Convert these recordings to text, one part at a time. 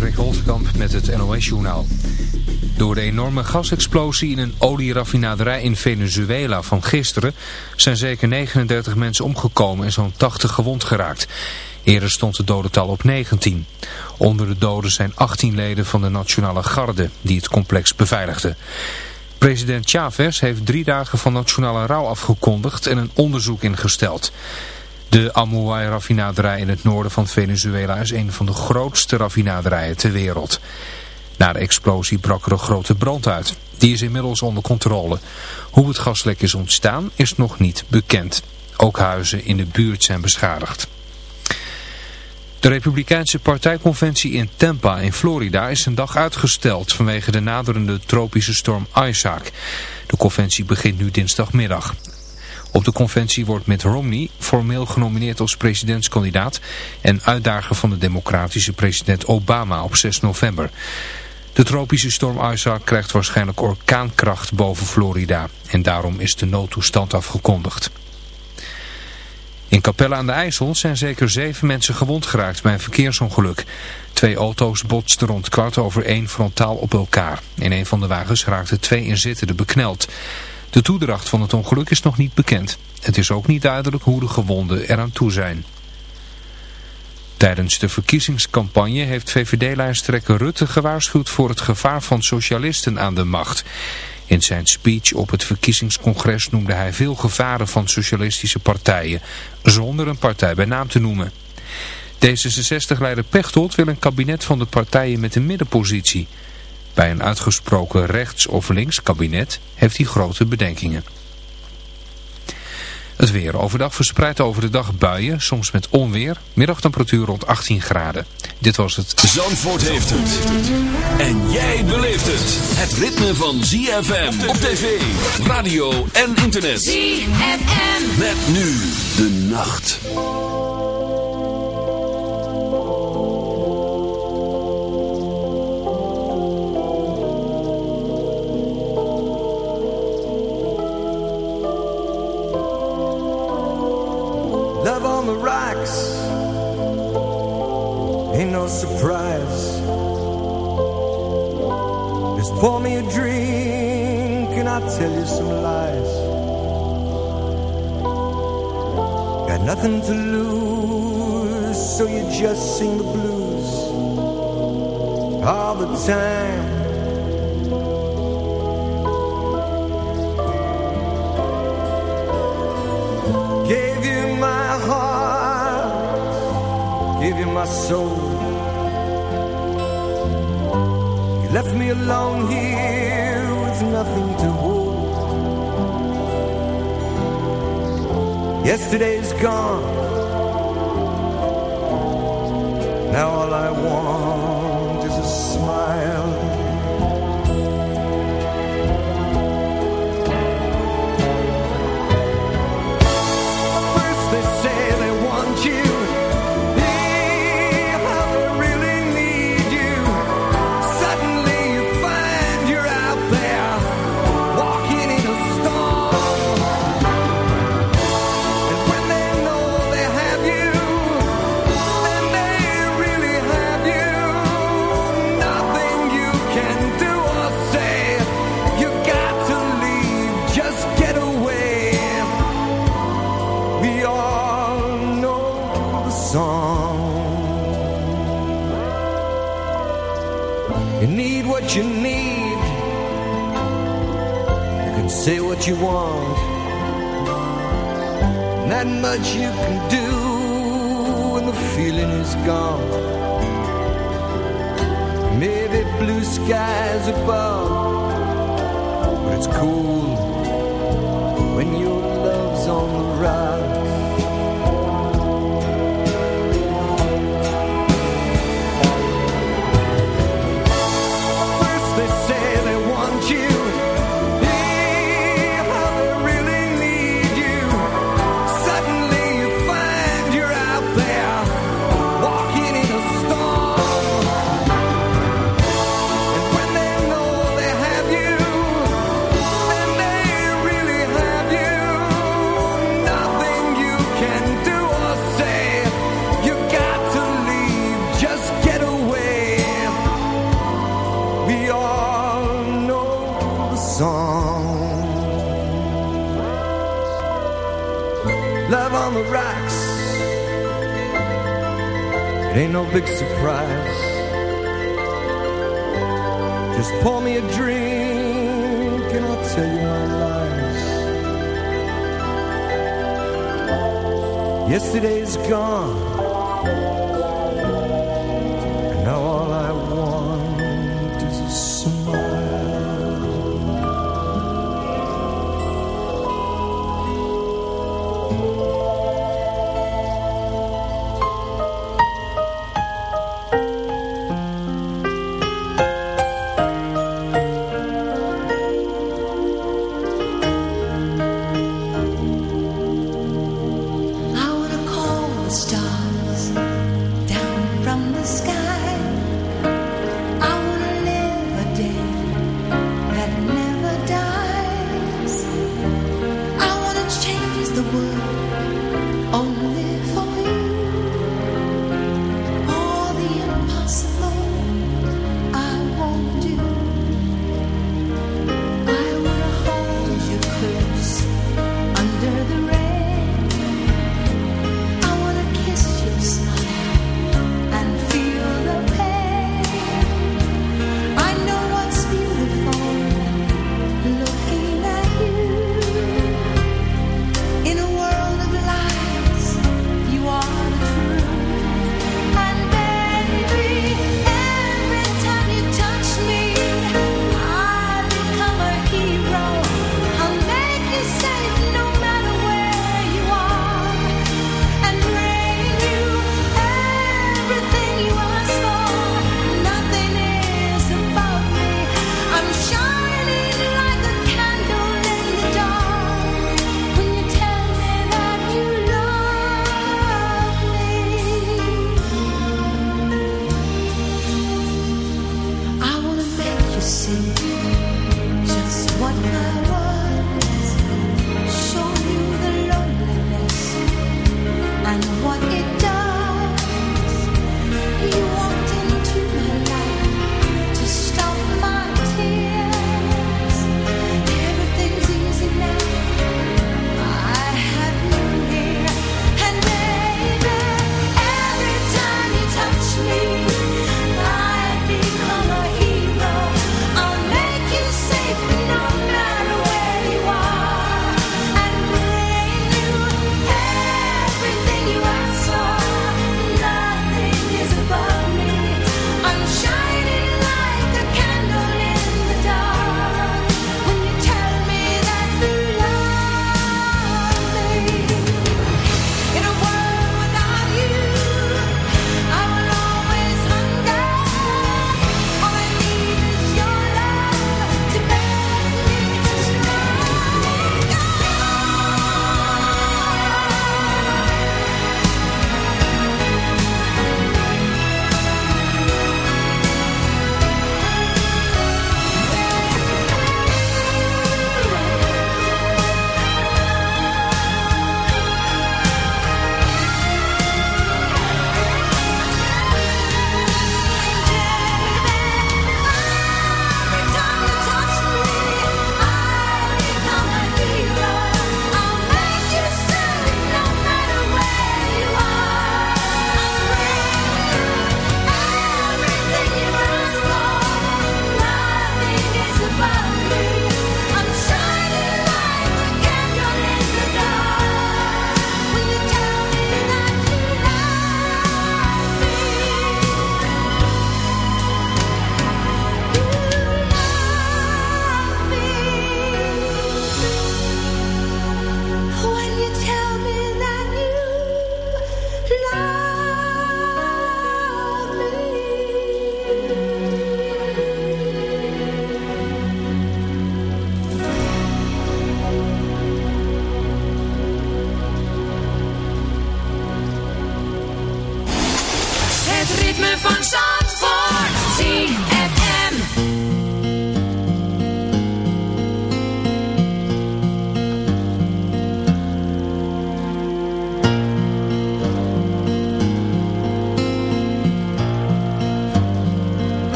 Patrick Holtkamp met het NOS-journaal. Door de enorme gasexplosie in een olieraffinaderij in Venezuela van gisteren... zijn zeker 39 mensen omgekomen en zo'n 80 gewond geraakt. Eerder stond het dodental op 19. Onder de doden zijn 18 leden van de Nationale Garde die het complex beveiligden. President Chavez heeft drie dagen van nationale rouw afgekondigd en een onderzoek ingesteld... De Amuay-raffinaderij in het noorden van Venezuela is een van de grootste raffinaderijen ter wereld. Na de explosie brak er een grote brand uit. Die is inmiddels onder controle. Hoe het gaslek is ontstaan is nog niet bekend. Ook huizen in de buurt zijn beschadigd. De Republikeinse partijconventie in Tampa in Florida is een dag uitgesteld vanwege de naderende tropische storm Isaac. De conventie begint nu dinsdagmiddag. Op de conventie wordt Mitt Romney formeel genomineerd als presidentskandidaat en uitdager van de democratische president Obama op 6 november. De tropische storm Isaac krijgt waarschijnlijk orkaankracht boven Florida en daarom is de noodtoestand afgekondigd. In Capelle aan de IJssel zijn zeker zeven mensen gewond geraakt bij een verkeersongeluk. Twee auto's botsten rond kwart over één frontaal op elkaar. In een van de wagens raakten twee inzittenden bekneld. De toedracht van het ongeluk is nog niet bekend. Het is ook niet duidelijk hoe de gewonden eraan toe zijn. Tijdens de verkiezingscampagne heeft VVD-lijsttrekker Rutte gewaarschuwd voor het gevaar van socialisten aan de macht. In zijn speech op het verkiezingscongres noemde hij veel gevaren van socialistische partijen, zonder een partij bij naam te noemen. D66-leider Pechtold wil een kabinet van de partijen met een middenpositie. Bij een uitgesproken rechts- of links kabinet heeft hij grote bedenkingen. Het weer overdag verspreidt over de dag buien, soms met onweer. Middagtemperatuur rond 18 graden. Dit was het. Zandvoort heeft het. En jij beleeft het. Het ritme van ZFM op tv, radio en internet. ZFM. Met nu de nacht. Rocks Ain't no surprise. Just pour me a drink And I'll tell you some lies. Got nothing to lose So you just sing the blues. All the time my soul. You left me alone here with nothing to hold. Yesterday's gone. Now all I want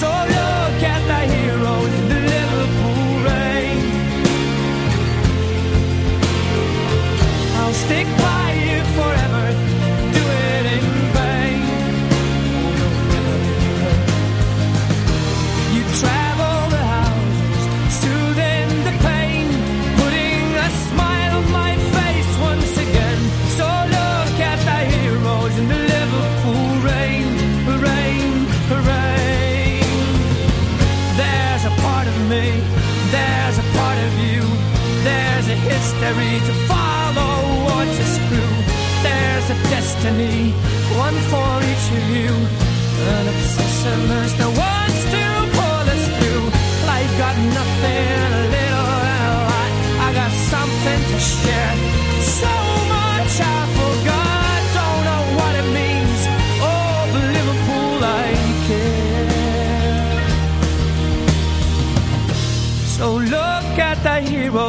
So look at in the Liverpool rain. I'll stick by destiny, one for each of you, an obsessiveness that wants to pull us through. Life got nothing, a little and a lot. I got something to share, so much I forgot. Don't know what it means. Oh, but Liverpool, I care. So look at the hero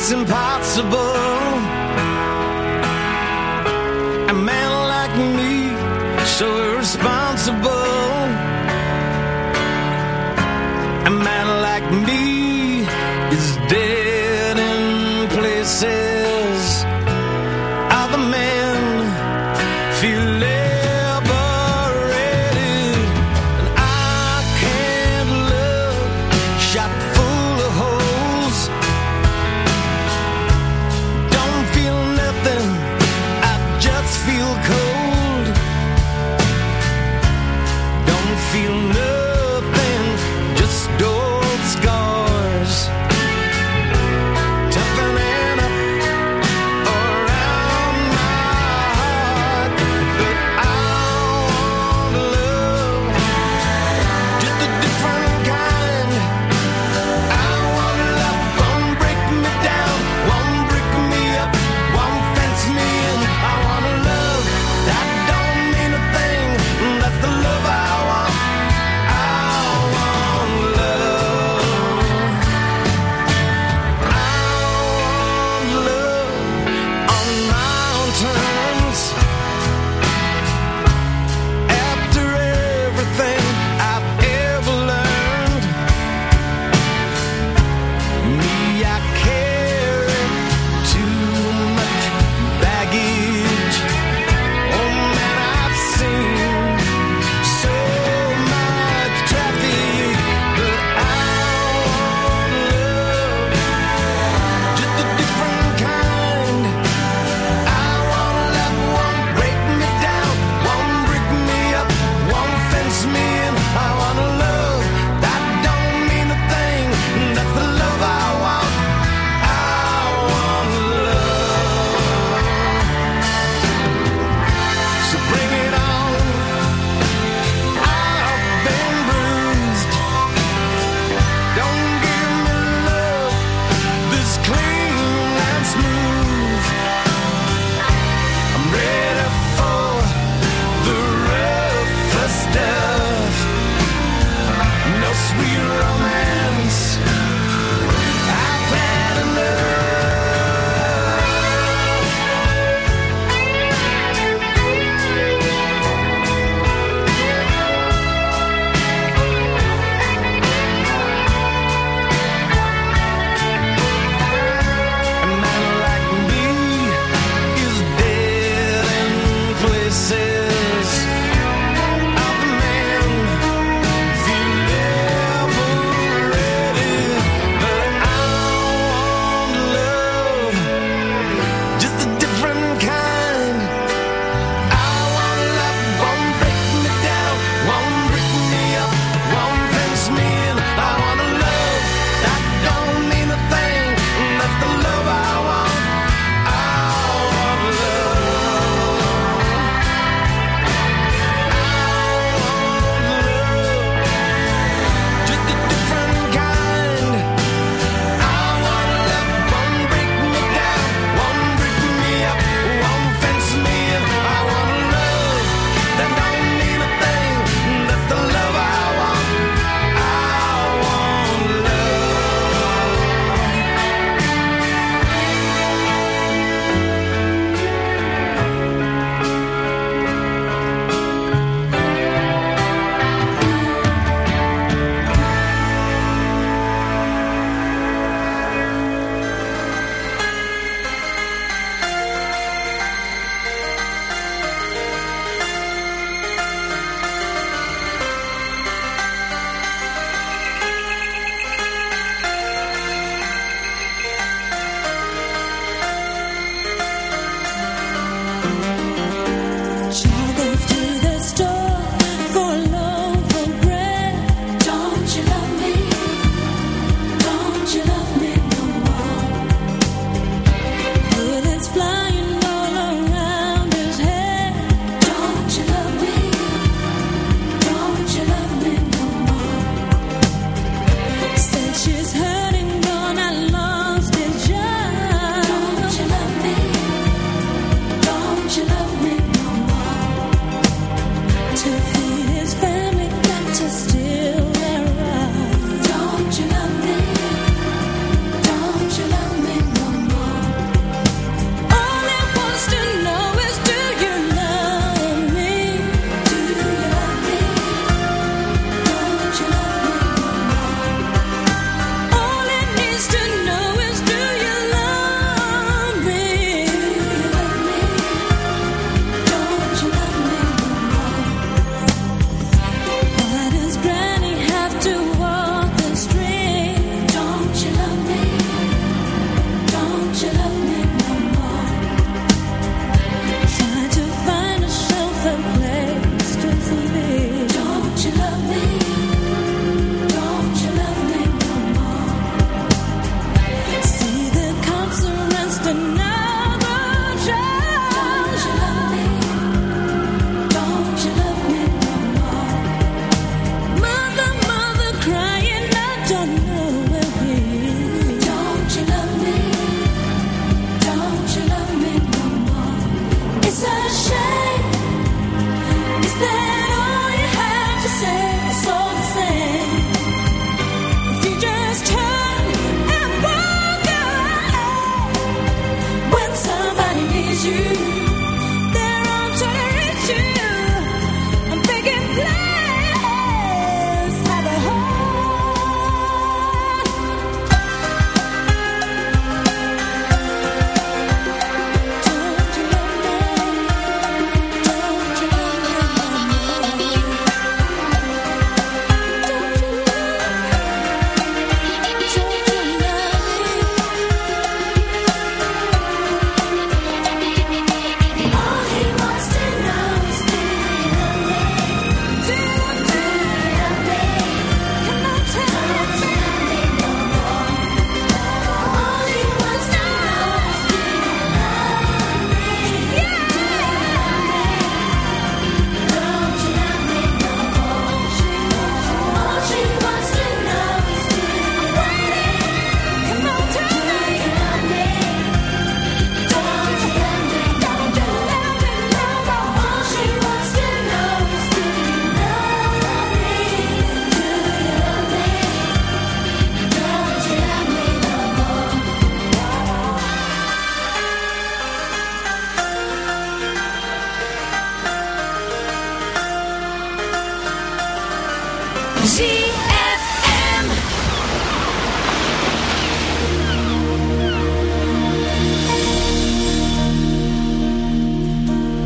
it's impossible. A man like me, so irresponsible.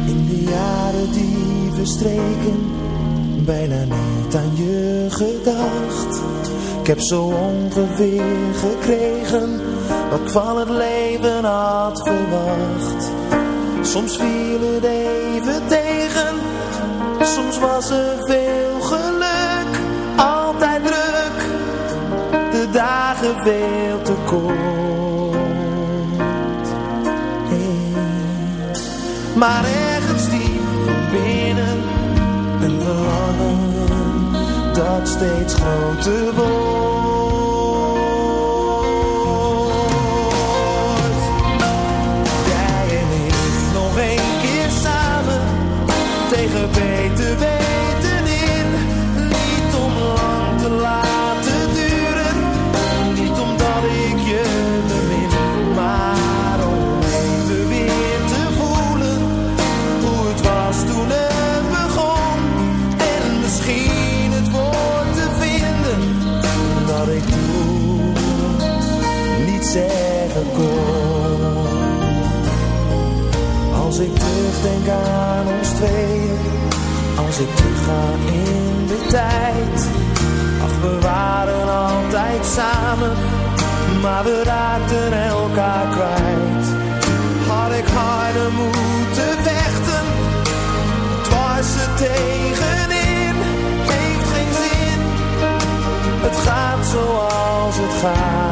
In de jaren die verstreken, bijna niet aan je gedacht. Ik heb zo ongeveer gekregen wat kwal het leven had verwacht. Soms viel het even tegen, soms was er veel geluk altijd druk, de dagen veel te kort. Maar ergens diep van binnen, een verlangen dat steeds groter wordt. denk aan ons tweeën Als ik terug ga in de tijd. Ach, we waren altijd samen Maar we raakten elkaar kwijt. Had ik harder moeten vechten Het was tegenin. Heeft geen zin. Het gaat zoals het gaat.